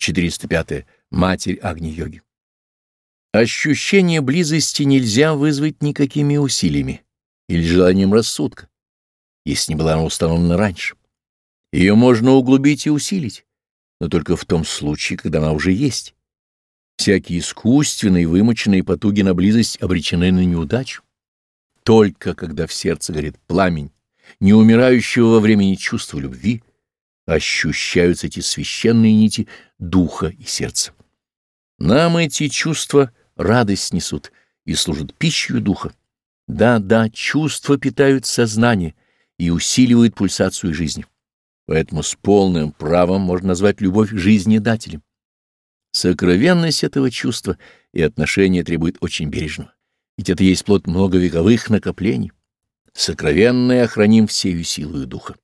405. Матерь Агни-йоги. Ощущение близости нельзя вызвать никакими усилиями или желанием рассудка, если не была она установлена раньше. Ее можно углубить и усилить, но только в том случае, когда она уже есть. Всякие искусственные вымоченные потуги на близость обречены на неудачу. Только когда в сердце горит пламень, не умирающего во времени чувства любви, ощущаются эти священные нити духа и сердца. Нам эти чувства радость несут и служат пищей духа. Да-да, чувства питают сознание и усиливают пульсацию жизни. Поэтому с полным правом можно назвать любовь жизнедателем. Сокровенность этого чувства и отношения требует очень бережного, ведь это есть плод многовековых накоплений. Сокровенное охраним всею силою духа.